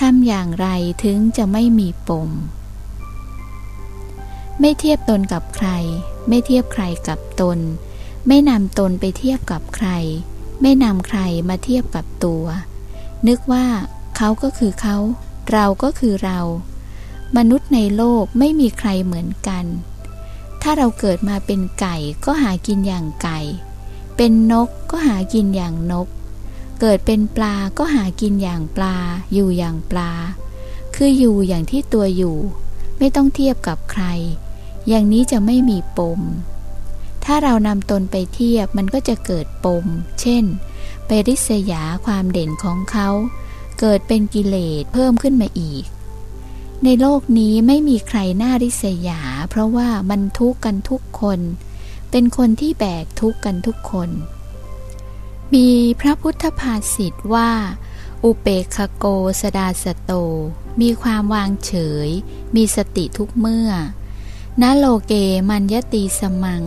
ทำอย่างไรถึงจะไม่มีปม ไม่เทียบตนกับใคร ไม่เทียบใครกับตน ไม่นำตนไปเทียบกับใคร ไม่นำใครมาเทียบกับตัว นึกว่าเขาก็คือเขา เราก็คือเรา มนุษย์ในโลกไม่มีใครเหมือนกัน ถ้าเราเกิดมาเป็นไก่ก็หากินอย่างไก่ เป็นนกก็หากินอย่างนก เกิดเป็นปลาก็หากินอย่างปลา อยู่อย่างปลา คืออยู่อย่างที่ตัวอยู่ ไม่ต้องเทียบกับใคร อย่างนี้จะไม่มีปม ถ้าเรานำตนไปเทียบมันก็จะเกิดปม เช่น ไปริษยาความเด่นของเขา เกิดเป็นกิเลสเพิ่มขึ้นมาอีก ในโลกนี้ไม่มีใครน่าริษยา เพราะว่ามันทุกข์กันทุกคน เป็นคนที่แบกทุกข์กันทุกคน มีพระพุทธภาษิตว่า อุเปคโกสดาสโต มีความวางเฉย มีสติทุกเมื่อณโลเกมัญยตีสมัง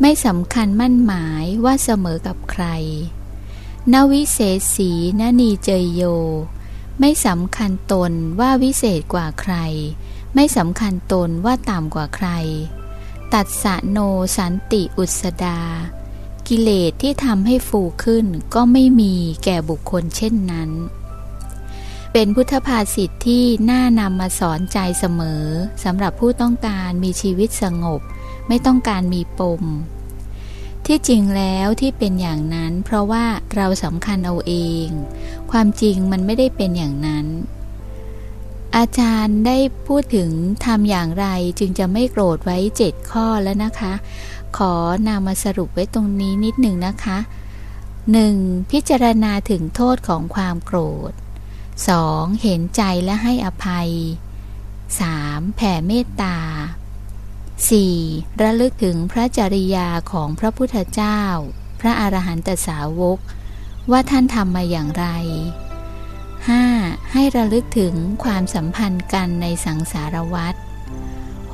ไม่สำคัญมั่นหมายว่าเสมอกับใครนวิเศษสีนนีเจยโย ไม่สำคัญตนว่าวิเศษกว่าใคร ไม่สำคัญตนว่าต่ำกว่าใคร ตัดสะโนสันติอุสดา กิเลสที่ทำให้ฟูขึ้นก็ไม่มีแก่บุคคลเช่นนั้น เป็นพุทธภาษิตที่น่านำมาสอนใจเสมอสำหรับผู้ต้องการมีชีวิตสงบ ไม่ต้องการมีปม ที่จริงแล้วที่เป็นอย่างนั้น เพราะว่าเราสำคัญเอาเอง ความจริงมันไม่ได้เป็นอย่างนั้นอาจารย์ได้พูดถึงทำอย่างไรจึงจะไม่โกรธไว้เจ็ดข้อแล้วนะคะ ขอนำมาสรุปไว้ตรงนี้นิดหนึ่งนะคะ 1. พิจารณาถึงโทษของความโกรธ 2. เห็นใจและให้อภัย 3. แผ่เมตตา 4. ระลึกถึงพระจริยาของพระพุทธเจ้า พระอรหันตสาวก ว่าท่านทำมาอย่างไร 5. ให้ระลึกถึงความสัมพันธ์กันในสังสารวัฏ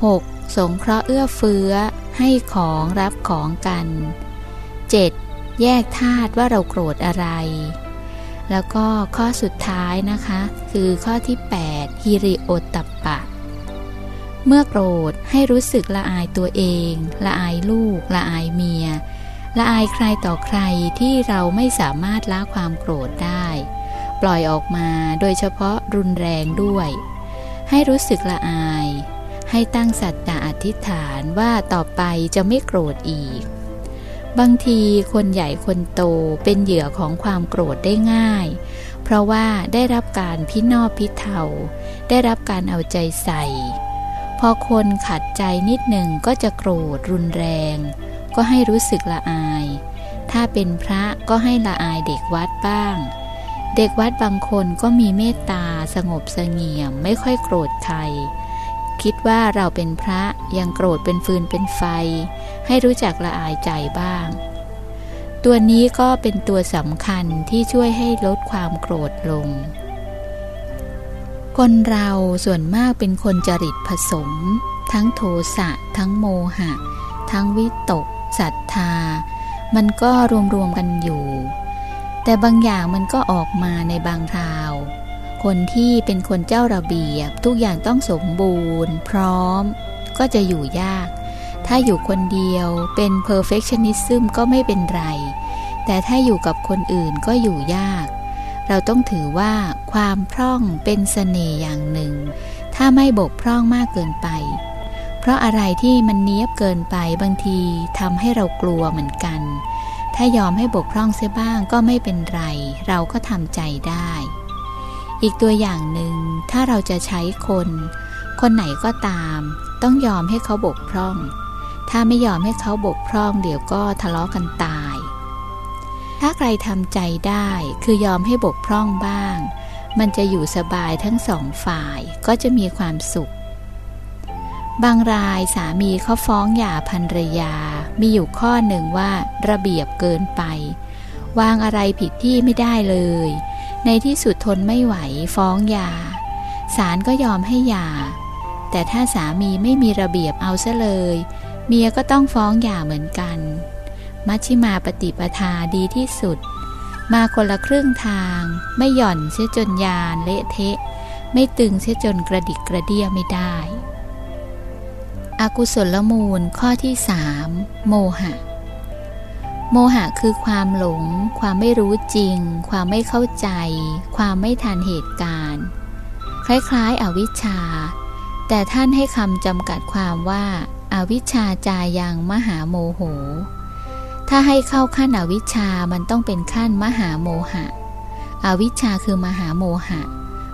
6. สงเคราะห์เอื้อเฟื้อ ให้ของรับของกัน 7. แยกธาตุว่าเราโกรธอะไร แล้วก็ข้อสุดท้ายนะคะ คือข้อที่ 8 ฮิริโอตตปะ เมื่อโกรธให้รู้สึกละอายตัวเอง ละอายลูก ละอายเมีย ละอายใครต่อใครที่เราไม่สามารถละความโกรธได้ ปล่อยออกมาโดยเฉพาะรุนแรงด้วย ให้รู้สึกละอายให้ตั้งสัจจะ ธิษฐานว่าต่อไปจะไม่โกรธอีก บางทีคนใหญ่คนโตเป็นเหยื่อของความโกรธได้ง่าย เพราะว่าได้รับการพินอบพิเทาได้รับการเอาใจใส่ พอคนขัดใจนิดหนึ่งก็จะโกรธรุนแรง ก็ให้รู้สึกละอาย ถ้าเป็นพระก็ให้ละอายเด็กวัดบ้างเด็กวัดบางคนก็มีเมตตาสงบสงเงียมไม่ค่อยโกรธใคร คิดว่าเราเป็นพระยังโกรธเป็นฟืนเป็นไฟ ให้รู้จักละอายใจบ้าง ตัวนี้ก็เป็นตัวสำคัญที่ช่วยให้ลดความโกรธลง คนเราส่วนมากเป็นคนจริตผสม ทั้งโทสะ ทั้งโมหะ ทั้งวิตกศรัทธา มันก็รวมๆกันอยู่ แต่บางอย่างมันก็ออกมาในบางคราว คนที่เป็นคนเจ้าระเบียบ ทุกอย่างต้องสมบูรณ์ พร้อม ก็จะอยู่ยาก ถ้าอยู่คนเดียวเป็น perfectionism ก็ไม่เป็นไร แต่ถ้าอยู่กับคนอื่นก็อยู่ยาก เราต้องถือว่าความพร่องเป็นสเสน่ห์อย่างหนึ่ง ถ้าไม่บกพร่องมากเกินไป เพราะอะไรที่มันเนี้ยบเกินไปบางทีทำให้เรากลัวเหมือนกัน ถ้ายอมให้บกพร่องเสียบ้างก็ไม่เป็นไร เราก็ทำใจได้ อีกตัวอย่างหนึ่งถ้าเราจะใช้คน คนไหนก็ตาม ต้องยอมให้เขาบกพร่อง ถ้าไม่ยอมให้เขาบกพร่อง เดี๋ยวก็ทะเลาะกันตาย ถ้าใครทำใจได้คือยอมให้บกพร่องบ้าง มันจะอยู่สบายทั้งสองฝ่ายก็จะมีความสุข บางรายสามีเขาฟ้องหย่าภรรยา มีอยู่ข้อหนึ่งว่า ระเบียบเกินไป วางอะไรผิดที่ไม่ได้เลย ในที่สุดทนไม่ไหวฟ้องยาศาลก็ยอมให้ยาแต่ถ้าสามีไม่มีระเบียบเอาซะเลย เมียก็ต้องฟ้องหย่าเหมือนกัน มัชชิมาปฏิปทาดีที่สุด มาคนละครึ่งทาง ไม่หย่อนเสียจนยานเละเทะ ไม่ตึงเสียจนกระดิกกระเดียไม่ได้อากุศลมูลข้อที่สามโมหะ โมหะคือความหลง ความไม่รู้จริง ความไม่เข้าใจ ความไม่ทันเหตุการณ์ คล้ายๆ อวิชชา แต่ท่านให้คำจำกัดความว่าอาวิชชาจายังมหาโมโห ถ้าให้เข้าขั้นอวิชชามันต้องเป็นขั้นมหาโมหะ อวิชชาคือมหาโมหะ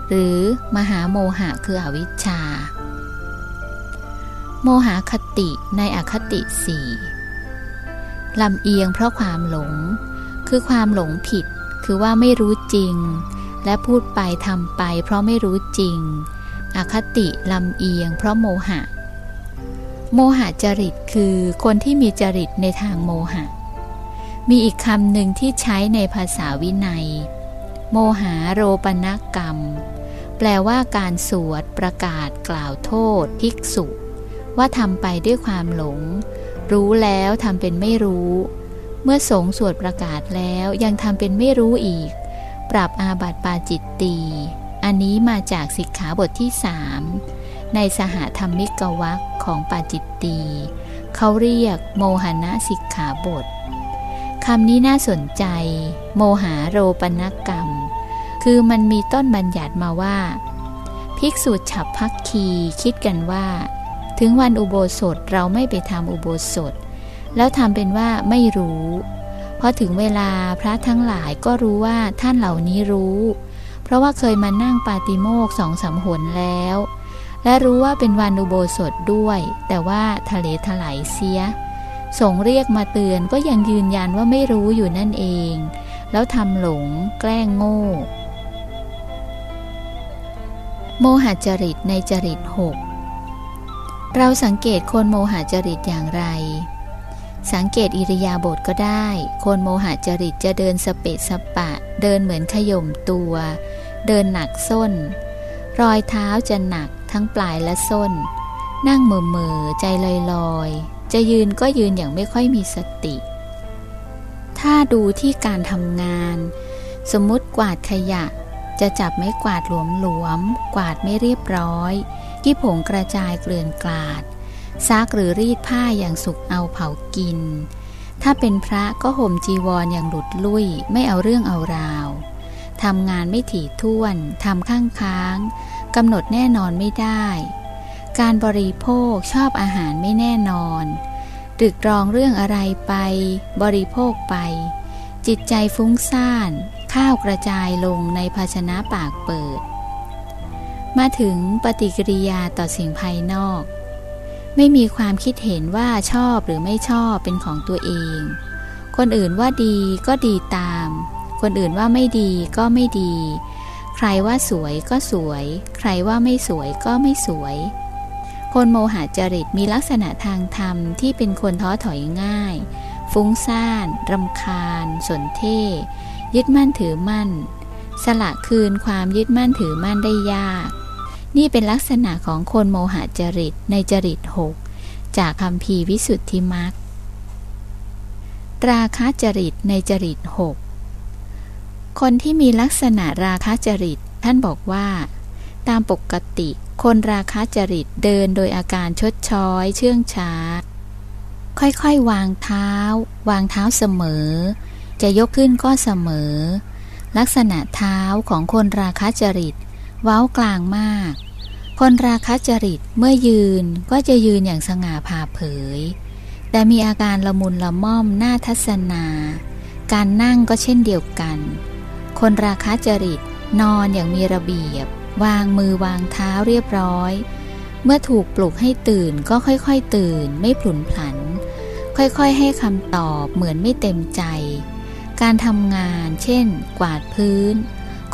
หรือมหาโมหะคืออวิชชา โมหคติในอคติสี่ ลำเอียงเพราะความหลง คือความหลงผิด คือว่าไม่รู้จริง และพูดไปทำไป เพราะไม่รู้จริง อคติลำเอียง เพราะโมหะ โมหะจริตคือคนที่มีจริตในทางโมหะ มีอีกคำหนึ่งที่ใช้ในภาษาวินัย โมหาโรปนกรรม แปลว่าการสวดประกาศกล่าวโทษ ภิกษุ ว่าทำไปด้วยความหลง รู้แล้วทำเป็นไม่รู้ เมื่อสงสวดประกาศแล้วยังทำเป็นไม่รู้อีก ปรับอาบัติปาจิตตีอันนี้มาจากสิกขาบทที่สามในสหธรรมิกวักของปาจิตตีเขาเรียกโมหณะสิกขาบทคำนี้น่าสนใจ โมหาโรปนกรรม คือมันมีต้นบัญญัติมาว่า ภิกษุฉับพักคีคิดกันว่า ถึงวันอุโบสถเราไม่ไปทำอุโบสถ แล้วทำเป็นว่าไม่รู้พอถึงเวลาพระทั้งหลายก็รู้ว่าท่านเหล่านี้รู้ เพราะว่าเคยมานั่งปาติโมกสองสามหนแล้ว และรู้ว่าเป็นวันอุโบสถด้วย แต่ว่าทะเลถลายเสียสงเรียกมาเตือนก็ยังยืนยันว่าไม่รู้อยู่นั่นเอง แล้วทำหลงแกล้งโง่ โมหจริตในจริตหก เราสังเกตคนโมหะจริตอย่างไร สังเกตอิริยาบถก็ได้ คนโมหะจริตจะเดินสเปะสปะ เดินเหมือนขย่มตัว เดินหนักส้น รอยเท้าจะหนักทั้งปลายและส้น นั่งเมื่อเมื่อใจลอยลอย จะยืนก็ยืนอย่างไม่ค่อยมีสติ ถ้าดูที่การทำงาน สมมติกวาดขยะ จะจับไม้กวาดหลวมหลวมกวาดไม่เรียบร้อย กี้ผงกระจายเกลื่อนกลาดซักหรือรีดผ้าอย่างสุกเอาเผากิน ถ้าเป็นพระก็ห่มจีวรออย่างหลุดลุ่ย ไม่เอาเรื่องเอาราวทำงานไม่ถี่ถ้วนทำข้างค้างกำหนดแน่นอนไม่ได้ การบริโภคชอบอาหารไม่แน่นอนตรึกรองเรื่องอะไรไป บริโภคไป จิตใจฟุ้งซ่าน ข้าวกระจายลงในภาชนะปากเปิด มาถึงปฏิกิริยาต่อสิ่งภายนอก ไม่มีความคิดเห็นว่าชอบหรือไม่ชอบเป็นของตัวเอง คนอื่นว่าดีก็ดีตาม คนอื่นว่าไม่ดีก็ไม่ดี ใครว่าสวยก็สวย ใครว่าไม่สวยก็ไม่สวย คนโมหะจริตมีลักษณะทางธรรมที่เป็นคนท้อถอยง่าย ฟุ้งซ่าน รำคาญ สนเท่ยึดมั่นถือมั่น สละคืนความยึดมั่นถือมั่นได้ยาก นี่เป็นลักษณะของคนโมหะจริตในจริตหกจากคำพีวิสุทธิมักราคะจริตในจริตหกคนที่มีลักษณะราคะจริต ท่านบอกว่า ตามปกติ คนราคะจริตเดินโดยอาการชดช้อย เชื่องช้า ค่อยๆ วางเท้า วางเท้าเสมอ จะยกขึ้นก็เสมอ ลักษณะเท้าของคนราคะจริต เว้ากลางมาก คนราคะจริตเมื่อยืนก็จะยืนอย่างสง่าผ่าเผย แต่มีอาการละมุนละม่อมหน้าทัศนา การนั่งก็เช่นเดียวกัน คนราคะจริตนอนอย่างมีระเบียบ วางมือวางเท้าเรียบร้อย เมื่อถูกปลุกให้ตื่นก็ค่อยๆตื่นไม่ผลุนผัน ค่อยๆให้คำตอบเหมือนไม่เต็มใจ การทำงาน เช่น กวาดพื้น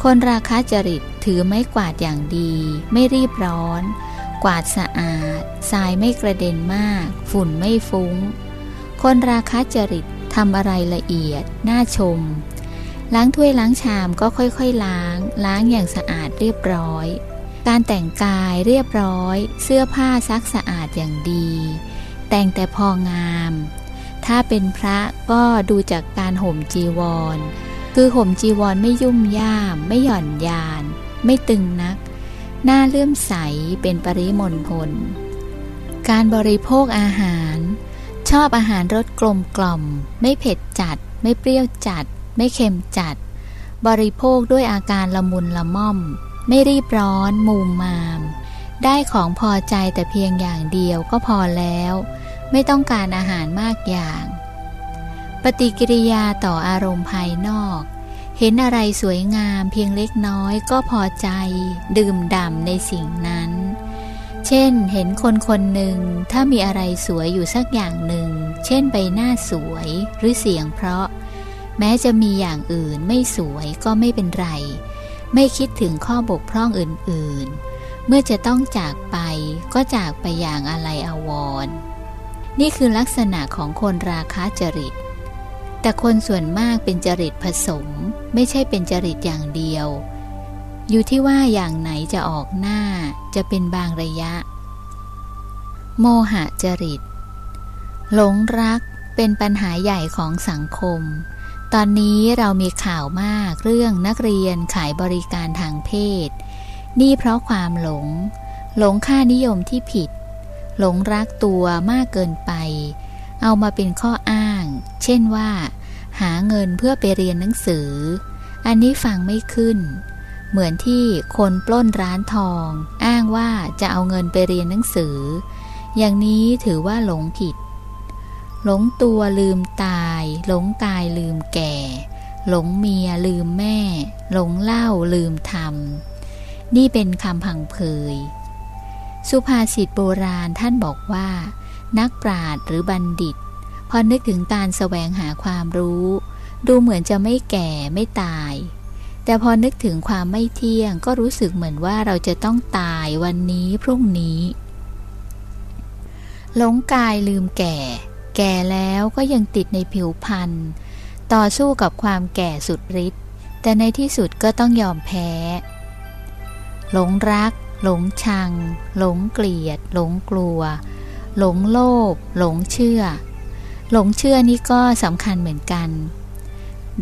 คนราคะจริต ถือไม้กวาดอย่างดี ไม่รีบร้อน กวาดสะอาด ทรายไม่กระเด็นมาก ฝุ่นไม่ฟุง้ง คนราคะจริตทำอะไรละเอียด น่าชม ล้างถ้วยล้างชามก็ค่อยๆล้าง ล้างอย่างสะอาดเรียบร้อย การแต่งกายเรียบร้อย เสื้อผ้าซักสะอาดอย่างดี แต่งแต่พองาม ถ้าเป็นพระก็ดูจากการห่มจีวร คือห่มจีวรไม่ยุ่มย่าม ไม่หย่อนยาน ไม่ตึงนัก หน้าเลื่อมใสเป็นปริมณฑลการบริโภคอาหาร ชอบอาหารรสกลมกล่อม ไม่เผ็ดจัด ไม่เปรี้ยวจัด ไม่เค็มจัด บริโภคด้วยอาการละมุนละม่อม ไม่รีบร้อนมูมมาม ได้ของพอใจแต่เพียงอย่างเดียวก็พอแล้ว ไม่ต้องการอาหารมากอย่าง ปฏิกิริยาต่ออารมณ์ภายนอก เห็นอะไรสวยงามเพียงเล็กน้อยก็พอใจ ดื่มด่ำในสิ่งนั้น เช่นเห็นคนคนหนึ่งถ้ามีอะไรสวยอยู่สักอย่างหนึ่ง เช่นใบหน้าสวยหรือเสียงเพราะ แม้จะมีอย่างอื่นไม่สวยก็ไม่เป็นไร ไม่คิดถึงข้อบกพร่องอื่นๆ เมื่อจะต้องจากไปก็จากไปอย่างอะไรอาวรนี่คือลักษณะของคนราคะจริต แต่คนส่วนมากเป็นจริตผสม ไม่ใช่เป็นจริตอย่างเดียว อยู่ที่ว่าอย่างไหนจะออกหน้าจะเป็นบางระยะ โมหะจริต หลงรักเป็นปัญหาใหญ่ของสังคม ตอนนี้เรามีข่าวมากเรื่องนักเรียนขายบริการทางเพศ นี่เพราะความหลง หลงค่านิยมที่ผิด หลงรักตัวมากเกินไป เอามาเป็นข้ออ้าง เช่นว่า หาเงินเพื่อไปเรียนหนังสือ อันนี้ฟังไม่ขึ้น เหมือนที่คนปล้นร้านทอง อ้างว่าจะเอาเงินไปเรียนหนังสือ อย่างนี้ถือว่าหลงผิด หลงตัวลืมตาย หลงกายลืมแก่ หลงเมียลืมแม่ หลงเหล้าลืมธรรม นี่เป็นคำพังเพยสุภาษิตโบราณท่านบอกว่า นักปราชญ์หรือบัณฑิต พอนึกถึงการแสวงหาความรู้ ดูเหมือนจะไม่แก่ไม่ตาย แต่พอนึกถึงความไม่เที่ยง ก็รู้สึกเหมือนว่าเราจะต้องตายวันนี้พรุ่งนี้หลงกายลืมแก่ แก่แล้วก็ยังติดในผิวพันธ์ต่อสู้กับความแก่สุดฤทธิ์แต่ในที่สุดก็ต้องยอมแพ้ หลงรัก หลงชัง หลงเกลียด หลงกลัว หลงโลภหลงเชื่อ หลงเชื่อนี่ก็สำคัญเหมือนกัน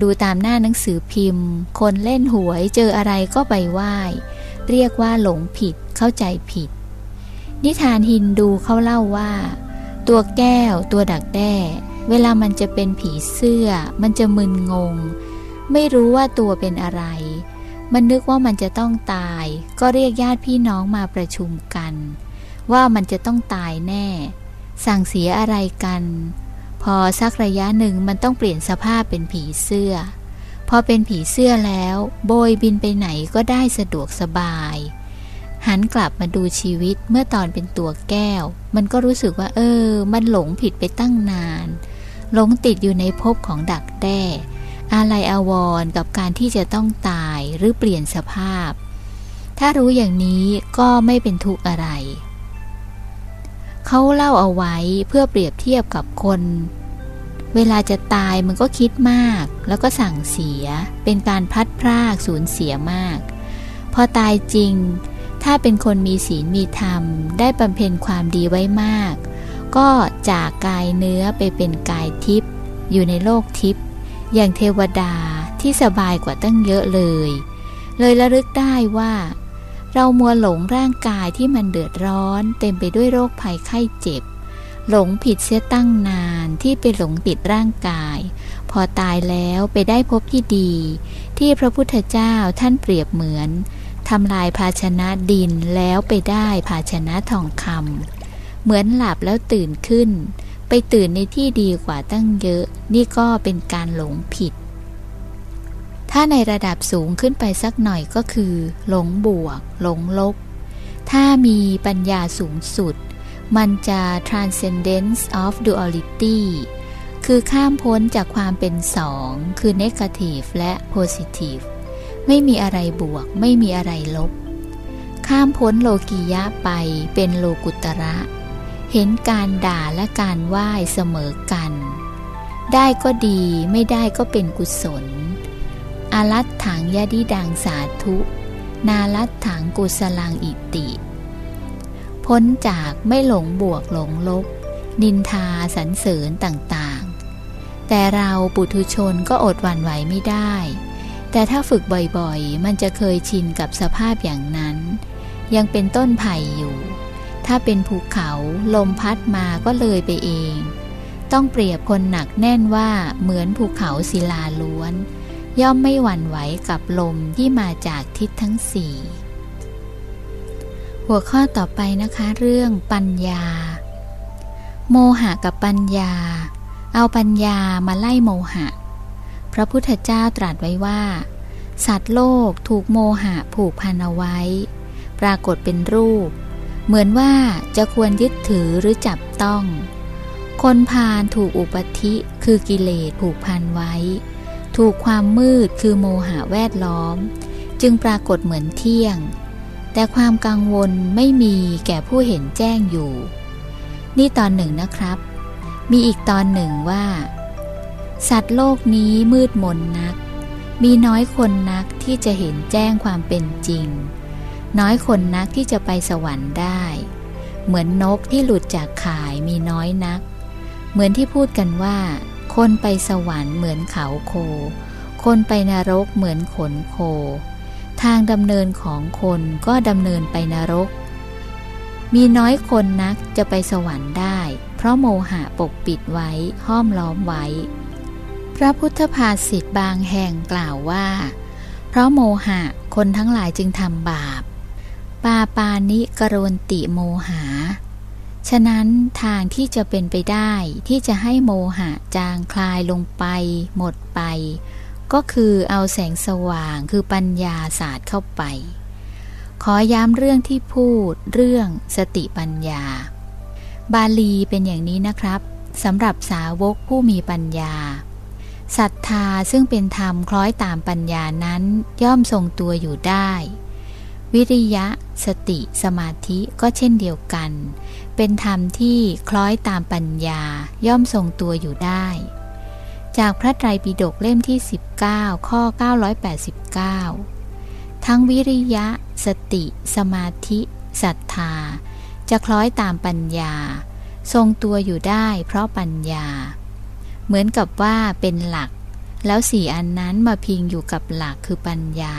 ดูตามหน้าหนังสือพิมพ์ คนเล่นหวยเจออะไรก็ไปไหว้ เรียกว่าหลงผิดเข้าใจผิด นิทานฮินดูเขาเล่าว่า ตัวแก้วตัวดักแด้ เวลามันจะเป็นผีเสื้อ มันจะมึนงง ไม่รู้ว่าตัวเป็นอะไร มันนึกว่ามันจะต้องตาย ก็เรียกญาติพี่น้องมาประชุมกัน ว่ามันจะต้องตายแน่ สั่งเสียอะไรกัน พอสักระยะหนึ่งมันต้องเปลี่ยนสภาพเป็นผีเสื้อ พอเป็นผีเสื้อแล้ว โบยบินไปไหนก็ได้สะดวกสบาย หันกลับมาดูชีวิตเมื่อตอนเป็นตัวแก้ว มันก็รู้สึกว่า เออ มันหลงผิดไปตั้งนาน หลงติดอยู่ในภพของดักแด้อะไรอาวรกับการที่จะต้องตายหรือเปลี่ยนสภาพ ถ้ารู้อย่างนี้ก็ไม่เป็นทุกข์อะไร เขาเล่าเอาไว้เพื่อเปรียบเทียบกับคน เวลาจะตายมันก็คิดมาก แล้วก็สั่งเสีย เป็นการพัดพรากสูญเสียมาก พอตายจริง ถ้าเป็นคนมีศีลมีธรรม ได้บำเพ็ญความดีไว้มาก ก็จากกายเนื้อไปเป็นกายทิพย์อยู่ในโลกทิพย์อย่างเทวดาที่สบายกว่าตั้งเยอะเลย เลยระลึกได้ว่า เรามัวหลงร่างกายที่มันเดือดร้อน เต็มไปด้วยโรคภัยไข้เจ็บ หลงผิดเสียตั้งนานที่ไปหลงติดร่างกาย พอตายแล้วไปได้พบที่ดี ที่พระพุทธเจ้าท่านเปรียบเหมือนทำลายภาชนะดินแล้วไปได้ภาชนะทองคำเหมือนหลับแล้วตื่นขึ้น ไปตื่นในที่ดีกว่าตั้งเยอะ นี่ก็เป็นการหลงผิด ถ้าในระดับสูงขึ้นไปสักหน่อยก็คือ หลงบวก หลงลบ ถ้ามีปัญญาสูงสุด มันจะ transcendence of duality คือข้ามพ้นจากความเป็นสอง คือ negative และ positive ไม่มีอะไรบวก ไม่มีอะไรลบ ข้ามพ้นโลกียะไปเป็นโลกุตระ เห็นการด่าและการไหว้เสมอกัน ได้ก็ดีไม่ได้ก็เป็นกุศล อารัตถังยดิดังสาธุ นารัตถังกุสลังอิติ พ้นจากไม่หลงบวกหลงลบ นินทาสรรเสริญต่างๆ แต่เราปุถุชนก็อดหวั่นไหวไม่ได้ แต่ถ้าฝึกบ่อยๆ มันจะเคยชินกับสภาพอย่างนั้น ยังเป็นต้นไผ่อยู่ ถ้าเป็นภูเขาลมพัดมาก็เลยไปเอง ต้องเปรียบคนหนักแน่นว่าเหมือนภูเขาศิลาล้วน ย่อมไม่หวั่นไหวกับลมที่มาจากทิศทั้งสี่หัวข้อต่อไปนะคะ เรื่องปัญญา โมหะกับปัญญา เอาปัญญามาไล่โมหะ พระพุทธเจ้าตรัสไว้ว่า สัตว์โลกถูกโมหะผูกพันเอาไว้ ปรากฏเป็นรูป เหมือนว่าจะควรยึดถือหรือจับต้อง คนพาลถูกอุปธิคือกิเลสผูกพันไว้ ถูกความมืดคือโมหะแวดล้อม จึงปรากฏเหมือนเที่ยง แต่ความกังวลไม่มีแก่ผู้เห็นแจ้งอยู่ นี่ตอนหนึ่งนะครับ มีอีกตอนหนึ่งว่า สัตว์โลกนี้มืดมนนัก มีน้อยคนนักที่จะเห็นแจ้งความเป็นจริง น้อยคนนักที่จะไปสวรรค์ได้ เหมือนนกที่หลุดจากข่ายมีน้อยนัก เหมือนที่พูดกันว่า คนไปสวรรค์เหมือนเขาโค คนไปนรกเหมือนขนโค ทางดำเนินของคนก็ดำเนินไปนรก มีน้อยคนนักจะไปสวรรค์ได้ เพราะโมหะปกปิดไว้ห้อมล้อมไว้ พระพุทธภาษิตบางแห่งกล่าวว่า เพราะโมหะคนทั้งหลายจึงทำบาป ปาปานิกรนติโมหา ฉะนั้นทางที่จะเป็นไปได้ที่จะให้โมหะจางคลายลงไป หมดไป ก็คือเอาแสงสว่างคือปัญญาศาสตร์เข้าไป ขอย้ำเรื่องที่พูดเรื่องสติปัญญา บาลีเป็นอย่างนี้นะครับสำหรับสาวกผู้มีปัญญาศรัทธาซึ่งเป็นธรรมคล้อยตามปัญญานั้นย่อมทรงตัวอยู่ได้ วิริยะ สติสมาธิก็เช่นเดียวกัน เป็นธรรมที่คล้อยตามปัญญาย่อมทรงตัวอยู่ได้ จากพระไตรปิฎกเล่มที่ 19 ข้อ 989 ทั้งวิริยะ สติ สมาธิศรัทธา จะคล้อยตามปัญญา ทรงตัวอยู่ได้เพราะปัญญา เหมือนกับว่าเป็นหลัก แล้วสี่อันนั้นมาพิงอยู่กับหลักคือปัญญา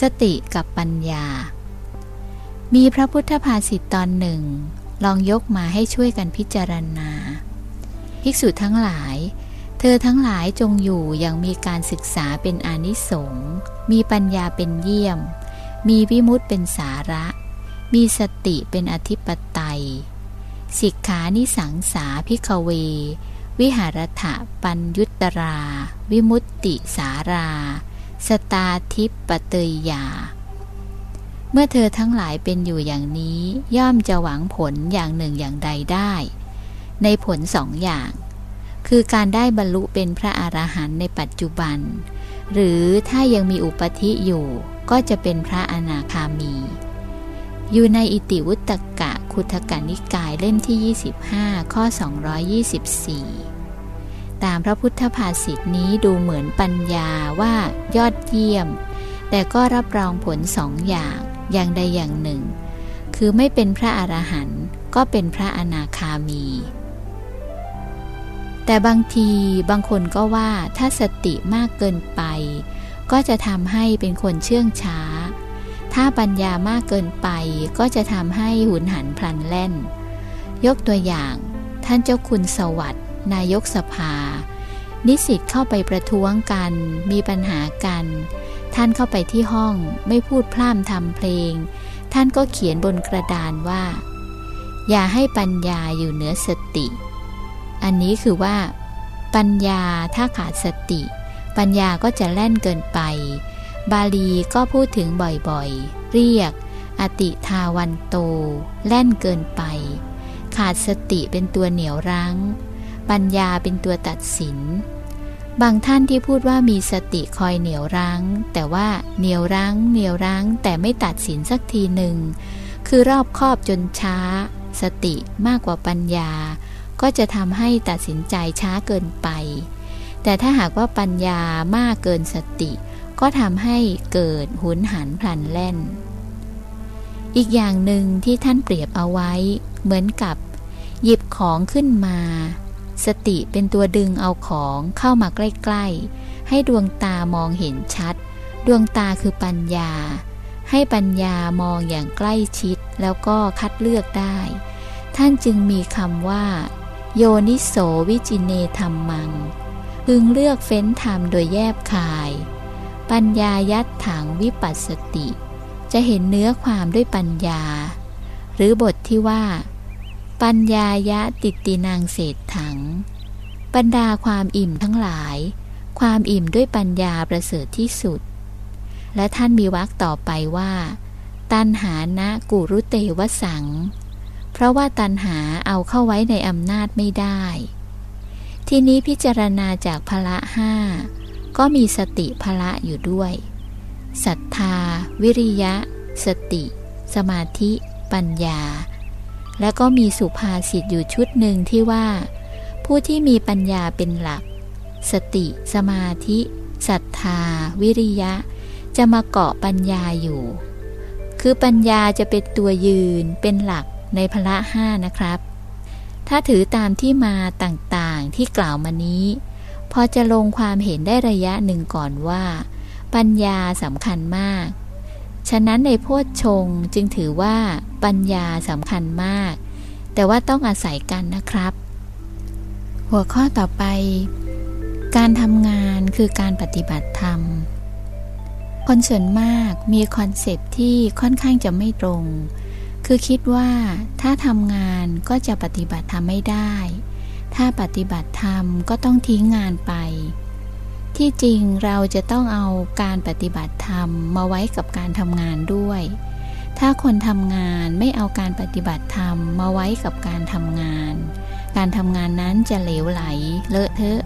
สติกับปัญญา มีพระพุทธภาษิตตอนหนึ่ง ลองยกมาให้ช่วยกันพิจารณา ภิกษุทั้งหลาย เธอทั้งหลายจงอยู่อย่างมีการศึกษาเป็นอนิสงส์มีปัญญาเป็นเยี่ยม มีวิมุตเป็นสาระ มีสติเป็นอธิปไตยสิกขานิสังสาพิกเว วิหารถะปัญยุตรา วิมุตติสารา สตาทิปปเตยยา เมื่อเธอทั้งหลายเป็นอยู่อย่างนี้ย่อมจะหวังผลอย่างหนึ่งอย่างใดได้ ในผลสองอย่าง คือการได้บรรลุเป็นพระอรหันต์ในปัจจุบัน หรือถ้ายังมีอุปธิอยู่ ก็จะเป็นพระอนาคามี อยู่ในอิติวุตกะคุถกานิกายเล่มที่ 25 ข้อ 224 ตามพระพุทธภาษิตนี้ดูเหมือนปัญญาว่ายอดเยี่ยม แต่ก็รับรองผลสองอย่างอย่างใดอย่างหนึ่ง คือไม่เป็นพระอรหันต์ก็เป็นพระอนาคามี แต่บางทีบางคนก็ว่าถ้าสติมากเกินไป ก็จะทำให้เป็นคนเชื่องช้า ถ้าปัญญามากเกินไปก็จะทำให้หุนหันพลันแล่น ยกตัวอย่างท่านเจ้าคุณสวัสด์ นายกสภา นิสิตเข้าไปประท้วงกัน มีปัญหากัน ท่านเข้าไปที่ห้องไม่พูดพร่ำทำเพลง ท่านก็เขียนบนกระดานว่า อย่าให้ปัญญาอยู่เหนือสติ อันนี้คือว่า ปัญญาถ้าขาดสติ ปัญญาก็จะแล่นเกินไป บาลีก็พูดถึงบ่อยๆ เรียก อติทาวันโต แล่นเกินไปขาดสติเป็นตัวเหนียวรั้ง ปัญญาเป็นตัวตัดสิน บางท่านที่พูดว่ามีสติคอยเหนียวรั้ง แต่ว่าเหนียวรั้ง เหนียวรั้ง แต่ไม่ตัดสินสักทีหนึ่ง คือรอบคอบจนช้า สติมากกว่าปัญญา ก็จะทำให้ตัดสินใจช้าเกินไป แต่ถ้าหากว่าปัญญามากเกินสติ ก็ทำให้เกิดหุนหันพลันแล่น อีกอย่างหนึ่งที่ท่านเปรียบเอาไว้ เหมือนกับหยิบของขึ้นมา สติเป็นตัวดึงเอาของเข้ามาใกล้ๆ ให้ดวงตามองเห็นชัด ดวงตาคือปัญญา ให้ปัญญามองอย่างใกล้ชิดแล้วก็คัดเลือกได้ ท่านจึงมีคำว่า โยนิโสวิจิเนธรรมัง พึงเลือกเฟ้นธรรมโดยแยบคาย ปัญญายัดถังวิปัสสติ จะเห็นเนื้อความด้วยปัญญา หรือบทที่ว่า ปัญญายะติตินางเศษถัง บรรดาความอิ่มทั้งหลาย ความอิ่มด้วยปัญญาประเสริฐที่สุด และท่านมีวรรคต่อไปว่า ตันหานะกุรุเตวสัง เพราะว่าตันหาเอาเข้าไว้ในอำนาจไม่ได้ ทีนี้พิจารณาจากพละห้าก็มีสติพละอยู่ด้วยศรัทธา วิริยะ สติ สมาธิ ปัญญา แล้วก็มีสุภาษิตอยู่ชุดหนึ่งที่ว่า ผู้ที่มีปัญญาเป็นหลัก สติ สมาธิศรัทธา วิริยะ จะมาเกาะปัญญาอยู่ คือปัญญาจะเป็นตัวยืนเป็นหลักในพละห้านะครับ ถ้าถือตามที่มาต่างๆที่กล่าวมานี้ พอจะลงความเห็นได้ระยะหนึ่งก่อนว่า ปัญญาสำคัญมาก ฉะนั้นในโพชฌงจึงถือว่าปัญญาสำคัญมาก แต่ว่าต้องอาศัยกันนะครับ หัวข้อต่อไป การทำงานคือการปฏิบัติธรรม คนส่วนมากมีคอนเซปที่ค่อนข้างจะไม่ตรง คือคิดว่าถ้าทำงานก็จะปฏิบัติธรรมไม่ได้ ถ้าปฏิบัติธรรมก็ต้องทิ้งงานไป ที่จริงเราจะต้องเอาการปฏิบัติธรรมมาไว้กับการทำงานด้วย ถ้าคนทำงานไม่เอาการปฏิบัติธรรมมาไว้กับการทำงาน การทำงานนั้นจะเหลวไหล เลอะเทอะ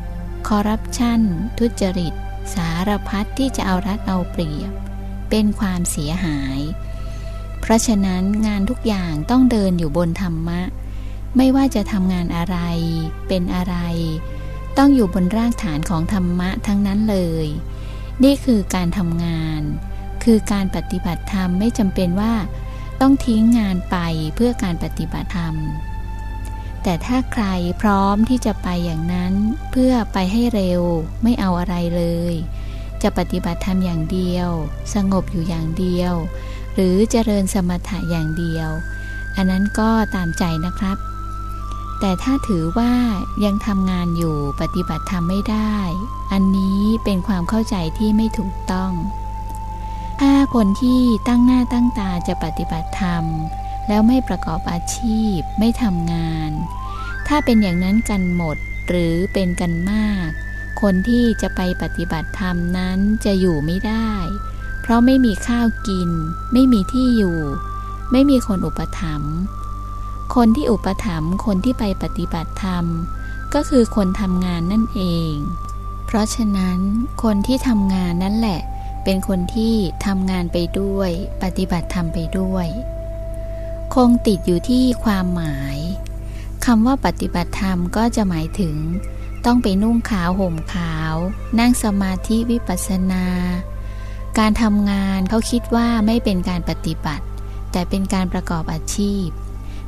คอร์รัปชันทุจริต สารพัดที่จะเอารัดเอาเปรียบ เป็นความเสียหาย เพราะฉะนั้นงานทุกอย่างต้องเดินอยู่บนธรรมะ ไม่ว่าจะทำงานอะไร เป็นอะไร ต้องอยู่บนรากฐานของธรรมะทั้งนั้นเลย นี่คือการทำงาน คือการปฏิบัติธรรมไม่จำเป็นว่า ต้องทิ้งงานไปเพื่อการปฏิบัติธรรม แต่ถ้าใครพร้อมที่จะไปอย่างนั้น เพื่อไปให้เร็วไม่เอาอะไรเลย จะปฏิบัติธรรมอย่างเดียว สงบอยู่อย่างเดียว หรือเจริญสมถะอย่างเดียว อันนั้นก็ตามใจนะครับ แต่ถ้าถือว่ายังทำงานอยู่ปฏิบัติธรรมไม่ได้ อันนี้เป็นความเข้าใจที่ไม่ถูกต้อง ถ้าคนที่ตั้งหน้าตั้งตาจะปฏิบัติธรรม แล้วไม่ประกอบอาชีพไม่ทำงาน ถ้าเป็นอย่างนั้นกันหมดหรือเป็นกันมาก คนที่จะไปปฏิบัติธรรมนั้นจะอยู่ไม่ได้ เพราะไม่มีข้าวกิน ไม่มีที่อยู่ ไม่มีคนอุปถัมภ์ คนที่อุปถัมภ์คนที่ไปปฏิบัติธรรม ก็คือคนทำงานนั่นเอง เพราะฉะนั้นคนที่ทำงานนั่นแหละ เป็นคนที่ทำงานไปด้วย ปฏิบัติธรรมไปด้วย คงติดอยู่ที่ความหมายคำว่าปฏิบัติธรรมก็จะหมายถึง ต้องไปนุ่งขาวห่มขาว นั่งสมาธิวิปัสสนา การทำงานเขาคิดว่าไม่เป็นการปฏิบัติ แต่เป็นการประกอบอาชีพ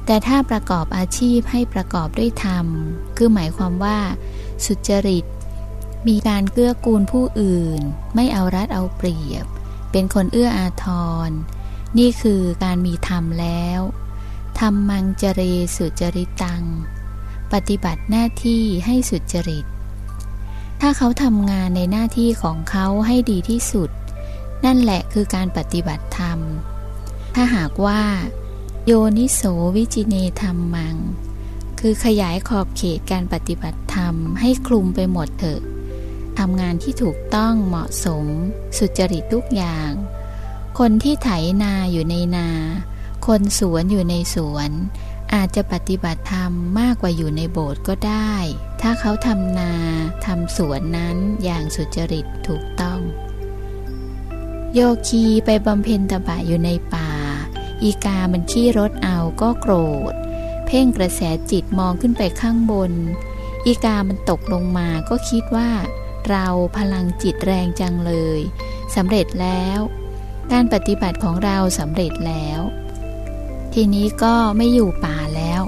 แต่ถ้าประกอบอาชีพให้ประกอบด้วยธรรม คือหมายความว่า สุจริต มีการเกื้อกูลผู้อื่น ไม่เอารัดเอาเปรียบ เป็นคนเอื้ออาทร นี่คือการมีธรรมแล้วธรรมังจเรสุจริตัง ปฏิบัติหน้าที่ให้สุจริต ถ้าเขาทำงานในหน้าที่ของเขาให้ดีที่สุด นั่นแหละคือการปฏิบัติธรรม ถ้าหากว่า โยนิโสวิจิเนธรรมัง คือขยายขอบเขตการปฏิบัติธรรมให้คลุมไปหมดเถอะทำงานที่ถูกต้องเหมาะสม สุจริตทุกอย่าง คนที่ไถนาอยู่ในนา คนสวนอยู่ในสวน อาจจะปฏิบัติธรรมมากกว่าอยู่ในโบสถ์ก็ได้ ถ้าเขาทำนาทำสวนนั้นอย่างสุจริตถูกต้อง โยคีไปบำเพ็ญตบะอยู่ในป่า อีกามันขี้รถเอาก็โกรธ เพ่งกระแสจิตมองขึ้นไปข้างบน อีกามันตกลงมาก็คิดว่า เราพลังจิตแรงจังเลยสำเร็จแล้ว การปฏิบัติของเราสำเร็จแล้ว ทีนี้ก็ไม่อยู่ป่าแล้ว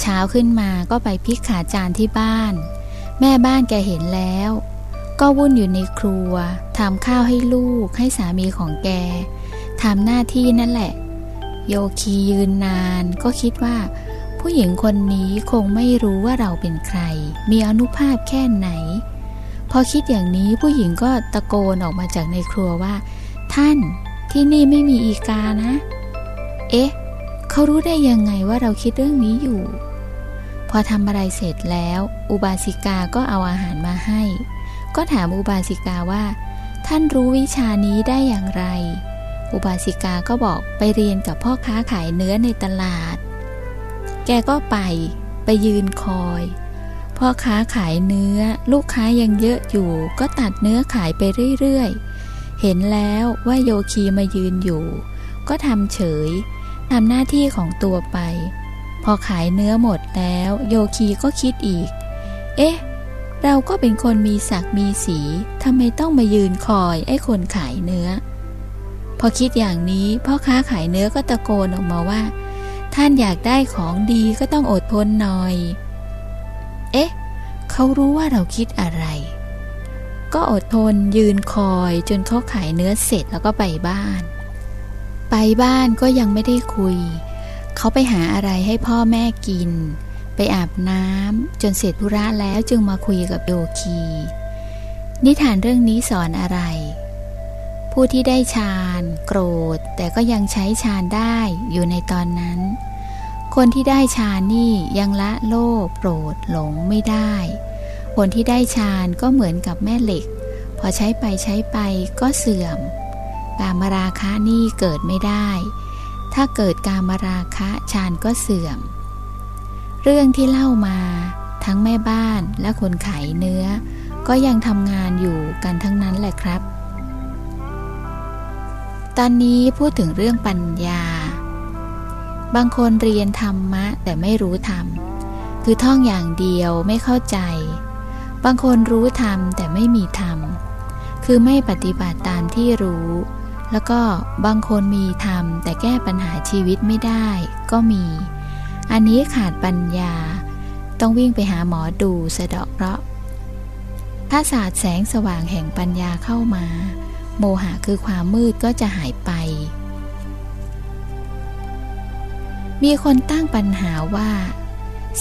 เช้าขึ้นมาก็ไปพิกขาจานที่บ้าน แม่บ้านแกเห็นแล้ว ก็วุ่นอยู่ในครัวทำข้าวให้ลูกให้สามีของแกทำหน้าที่นั่นแหละ โยคียืนนาน ก็คิดว่า ผู้หญิงคนนี้คงไม่รู้ว่าเราเป็นใคร มีอนุภาพแค่ไหน พอคิดอย่างนี้ผู้หญิงก็ตะโกนออกมาจากในครัวว่า ท่านที่นี่ไม่มีอีกานะ เอ๊ะ เขารู้ได้ยังไงว่าเราคิดเรื่องนี้อยู่ พอทำอะไรเสร็จแล้ว อุบาสิกาก็เอาอาหารมาให้ ก็ถามอุบาสิกาว่า ท่านรู้วิชานี้ได้อย่างไร อุบาสิกาก็บอกไปเรียนกับพ่อค้าขายเนื้อในตลาด แกก็ไปไปยืนคอย พ่อค้าขายเนื้อ ลูกค้ายังเยอะอยู่ ก็ตัดเนื้อขายไปเรื่อยๆ เห็นแล้วว่าโยคีมายืนอยู่ ก็ทำเฉยทำหน้าที่ของตัวไป พอขายเนื้อหมดแล้ว โยคีก็คิดอีก เอ๊ะ เราก็เป็นคนมีศักดิ์มีสีทำไมต้องมายืนคอยไอ้คนขายเนื้อ พอคิดอย่างนี้พ่อค้าขายเนื้อก็ตะโกนออกมาว่า ท่านอยากได้ของดีก็ต้องอดทนหน่อย เอ๊ะ เขารู้ว่าเราคิดอะไร ก็อดทนยืนคอยจนเขาขายเนื้อเสร็จแล้วก็ไปบ้าน ไปบ้านก็ยังไม่ได้คุย เขาไปหาอะไรให้พ่อแม่กิน ไปอาบน้ำจนเสร็จธุระแล้วจึงมาคุยกับโยคี นิทานเรื่องนี้สอนอะไร ผู้ที่ได้ฌานโกรธ แต่ก็ยังใช้ฌานได้อยู่ในตอนนั้น คนที่ได้ฌานนี่ยังละโลภโกรธหลงไม่ได้ คนที่ได้ฌานก็เหมือนกับแม่เหล็ก พอใช้ไปใช้ไปก็เสื่อม กามราคะนี่เกิดไม่ได้ ถ้าเกิดกามราคะฌานก็เสื่อม เรื่องที่เล่ามาทั้งแม่บ้านและคนขายเนื้อ ก็ยังทำงานอยู่กันทั้งนั้นแหละครับ ตอนนี้พูดถึงเรื่องปัญญา บางคนเรียนธรรมะแต่ไม่รู้ธรรม คือท่องอย่างเดียวไม่เข้าใจ บางคนรู้ธรรมแต่ไม่มีธรรม คือไม่ปฏิบัติตามที่รู้ แล้วก็บางคนมีธรรมแต่แก้ปัญหาชีวิตไม่ได้ก็มี อันนี้ขาดปัญญา ต้องวิ่งไปหาหมอดูสะเดาะเคราะห์ถ้าศาสตร์แสงสว่างแห่งปัญญาเข้ามา โมหะคือความมืดก็จะหายไป มีคนตั้งปัญหาว่า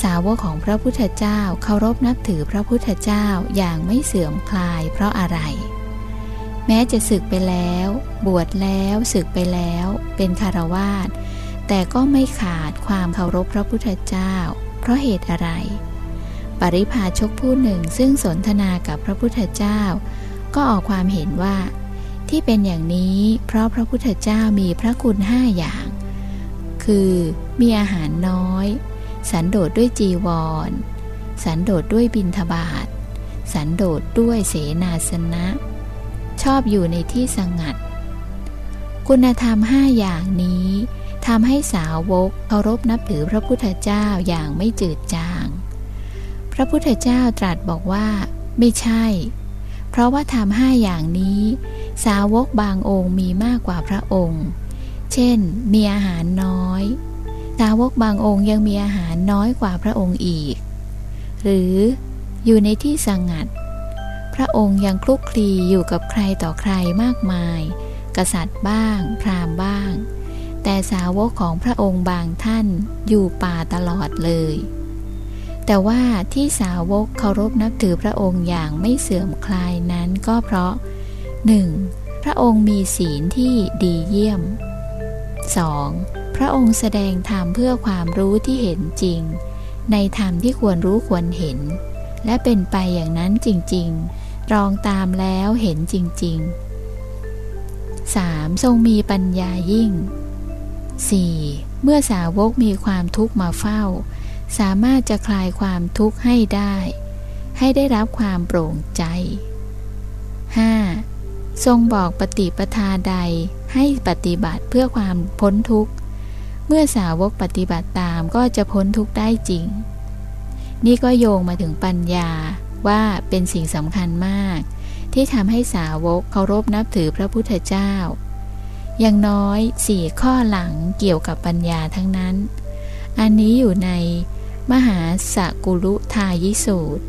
สาวกของพระพุทธเจ้าเคารพนับถือพระพุทธเจ้าอย่างไม่เสื่อมคลายเพราะอะไร แม้จะศึกไปแล้ว บวชแล้วศึกไปแล้ว เป็นคารวาสแต่ก็ไม่ขาดความเคารพพระพุทธเจ้า เพราะเหตุอะไร ปริพาชกผู้หนึ่งซึ่งสนทนากับพระพุทธเจ้า ก็ออกความเห็นว่า ที่เป็นอย่างนี้เพราะพระพุทธเจ้ามีพระคุณห้าอย่าง คือมีอาหารน้อย สันโดษด้วยจีวร สันโดษด้วยบินทบาท สันโดษด้วยเสนาสนะ ชอบอยู่ในที่สงัด คุณธรรมห้าอย่างนี้ทำให้สาวกเคารพนับถือพระพุทธเจ้าอย่างไม่จืดจาง พระพุทธเจ้าตรัสบอกว่า ไม่ใช่ เพราะว่าทำห้าอย่างนี้ สาวกบางองค์มีมากกว่าพระองค์ เช่น มีอาหารน้อย สาวกบางองค์ยังมีอาหารน้อยกว่าพระองค์อีก หรืออยู่ในที่สงัด พระองค์ยังคลุกคลีอยู่กับใครต่อใครมากมาย กษัตริย์บ้าง พราหมณ์บ้าง แต่สาวกของพระองค์บางท่านอยู่ป่าตลอดเลย แต่ว่าที่สาวกเคารพนับถือพระองค์อย่างไม่เสื่อมคลายนั้นก็เพราะ 1. พระองค์มีศีลที่ดีเยี่ยม 2. พระองค์แสดงธรรมเพื่อความรู้ที่เห็นจริง ในธรรมที่ควรรู้ควรเห็น และเป็นไปอย่างนั้นจริงๆรองตามแล้วเห็นจริง ๆ 3. ทรงมีปัญญายิ่ง 4. เมื่อสาวกมีความทุกข์มาเฝ้า สามารถจะคลายความทุกข์ให้ได้ ให้ได้รับความโปร่งใจ 5. ทรงบอกปฏิปทาใดให้ปฏิบัติเพื่อความพ้นทุกข์ เมื่อสาวกปฏิบัติตามก็จะพ้นทุกข์ได้จริง นี่ก็โยงมาถึงปัญญาว่าเป็นสิ่งสำคัญมาก ที่ทำให้สาวกเคารพนับถือพระพุทธเจ้า อย่างน้อยสี่ข้อหลังเกี่ยวกับปัญญาทั้งนั้น อันนี้อยู่ในมหาสกุลุทายิสูตร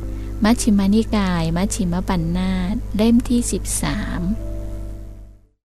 มัชฌิมานิกาย มัชฌิมปัญนาตเล่มที่ 13